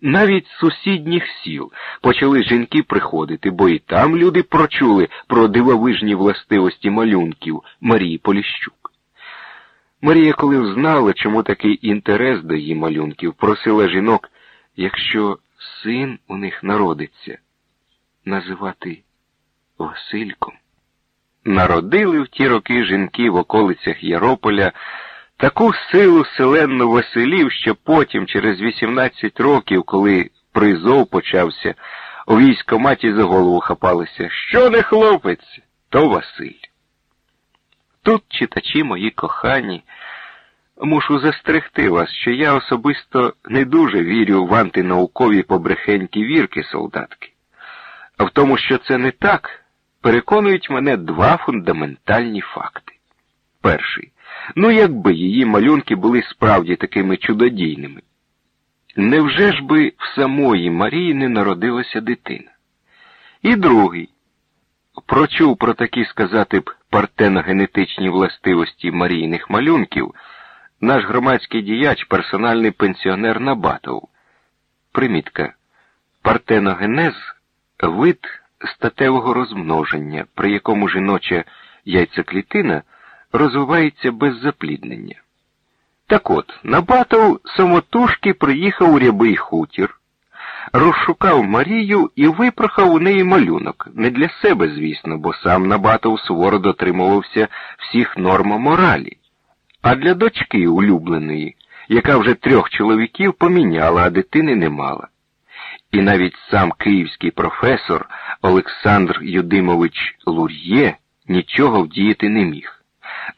Навіть з сусідніх сіл почали жінки приходити, бо і там люди прочули про дивовижні властивості малюнків Марії Поліщук. Марія, коли взнала, чому такий інтерес до її малюнків, просила жінок, якщо син у них народиться, називати Васильком. Народили в ті роки жінки в околицях Ярополя таку силу селенну Василів, що потім, через 18 років, коли призов почався, у військоматі за голову хапалися. Що не хлопець, то Василь. Тут, читачі мої кохані, мушу застерегти вас, що я особисто не дуже вірю в антинаукові побрехенькі вірки солдатки. А в тому, що це не так, переконують мене два фундаментальні факти. Перший. Ну, якби її малюнки були справді такими чудодійними. Невже ж би в самої Марії не народилася дитина? І другий. Прочув про такі, сказати б, партеногенетичні властивості марійних малюнків наш громадський діяч, персональний пенсіонер Набатов. Примітка. Партеногенез вид статевого розмноження, при якому жіноча яйцеклітина розвивається без запліднення. Так от, Набатов самотужки приїхав у рябий хутір, розшукав Марію і випрохав у неї малюнок. Не для себе, звісно, бо сам Набатов суворо дотримувався всіх норм моралі, а для дочки улюбленої, яка вже трьох чоловіків поміняла, а дитини не мала. І навіть сам київський професор Олександр Юдимович Лур'є нічого вдіяти не міг.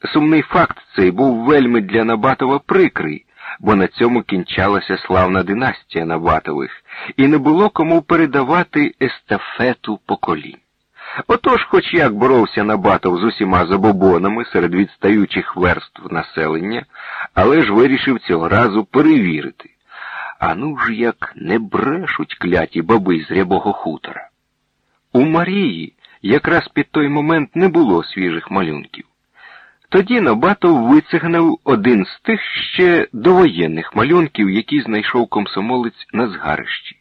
Сумний факт цей був вельми для Набатова прикрий, бо на цьому кінчалася славна династія Набатових, і не було кому передавати естафету поколінь. Отож, хоч як боровся Набатов з усіма забобонами серед відстаючих верств населення, але ж вирішив цього разу перевірити. А ну ж як не брешуть кляті баби з рябого хутора. У Марії якраз під той момент не було свіжих малюнків. Тоді Набатов вицигнав один з тих ще довоєнних малюнків, які знайшов комсомолець на згарищі.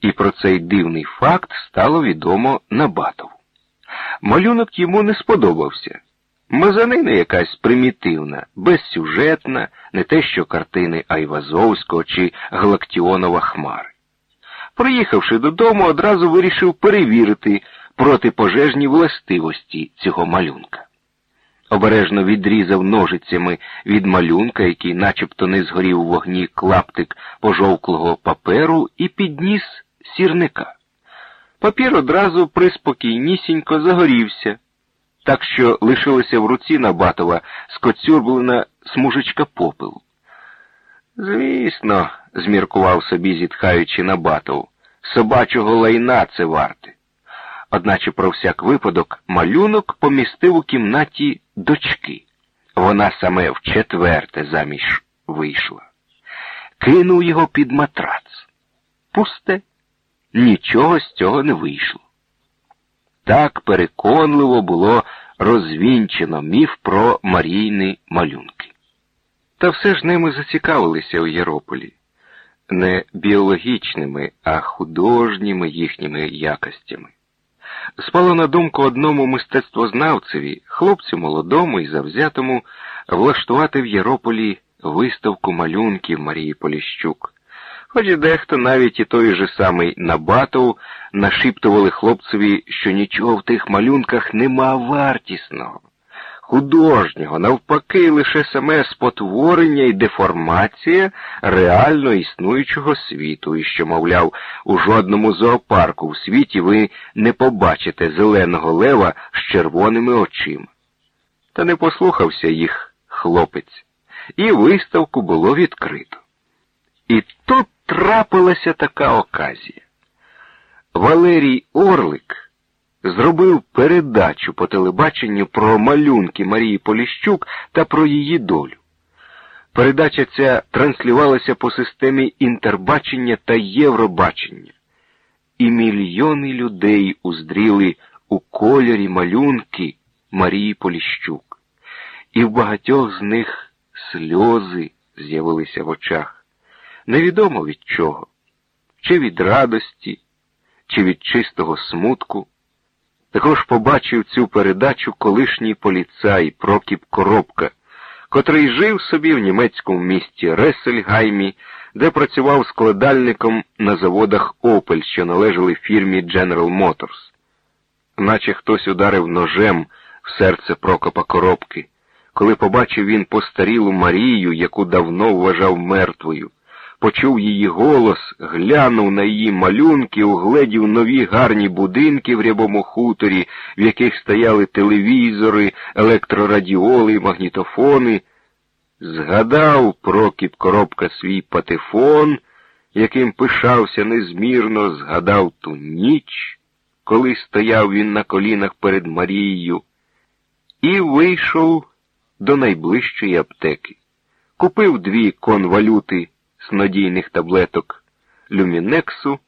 І про цей дивний факт стало відомо Набатову. Малюнок йому не сподобався. Мазанина якась примітивна, безсюжетна, не те що картини Айвазовського чи Галактіонова Хмари. Приїхавши додому, одразу вирішив перевірити протипожежні властивості цього малюнка обережно відрізав ножицями від малюнка, який начебто не згорів у вогні клаптик пожовклого паперу, і підніс сірника. Папір одразу приспокійнісінько загорівся, так що лишилася в руці Набатова скоцюрблена смужечка попелу. Звісно, зміркував собі, зітхаючи Набатов, собачого лайна це варте одначе про всяк випадок малюнок помістив у кімнаті дочки. Вона саме в четверте заміж вийшла. Кинув його під матрац. Пусте, нічого з цього не вийшло. Так переконливо було розвінчено міф про марійні малюнки. Та все ж ними зацікавилися у Єрополі, не біологічними, а художніми їхніми якостями спало на думку одному мистецтвознавцеві, хлопцю молодому і завзятому, влаштувати в Єрополі виставку малюнків Марії Поліщук. Хоч дехто навіть і той же самий Набатов нашіптували хлопцеві, що нічого в тих малюнках нема вартісного художнього, навпаки, лише саме спотворення і деформація реально існуючого світу, і що, мовляв, у жодному зоопарку в світі ви не побачите зеленого лева з червоними очима. Та не послухався їх хлопець, і виставку було відкрито. І тут трапилася така оказія. Валерій Орлик зробив передачу по телебаченню про малюнки Марії Поліщук та про її долю. Передача ця транслювалася по системі інтербачення та Євробачення, і мільйони людей уздріли у кольорі малюнки Марії Поліщук, і в багатьох з них сльози з'явилися в очах. Невідомо від чого. чи від радості, чи від чистого смутку. Також побачив цю передачу колишній поліцай Прокіп Коробка, котрий жив собі в німецькому місті Ресельгаймі, де працював складальником на заводах Опель, що належали фірмі General Motors. Наче хтось ударив ножем в серце Прокопа Коробки, коли побачив він постарілу Марію, яку давно вважав мертвою почув її голос, глянув на її малюнки, угледів нові гарні будинки в рябому хуторі, в яких стояли телевізори, електрорадіоли, магнітофони. Згадав Прокіп коробка свій патефон, яким пишався незмірно, згадав ту ніч, коли стояв він на колінах перед Марією, і вийшов до найближчої аптеки. Купив дві конвалюти снодійних таблеток люмінексу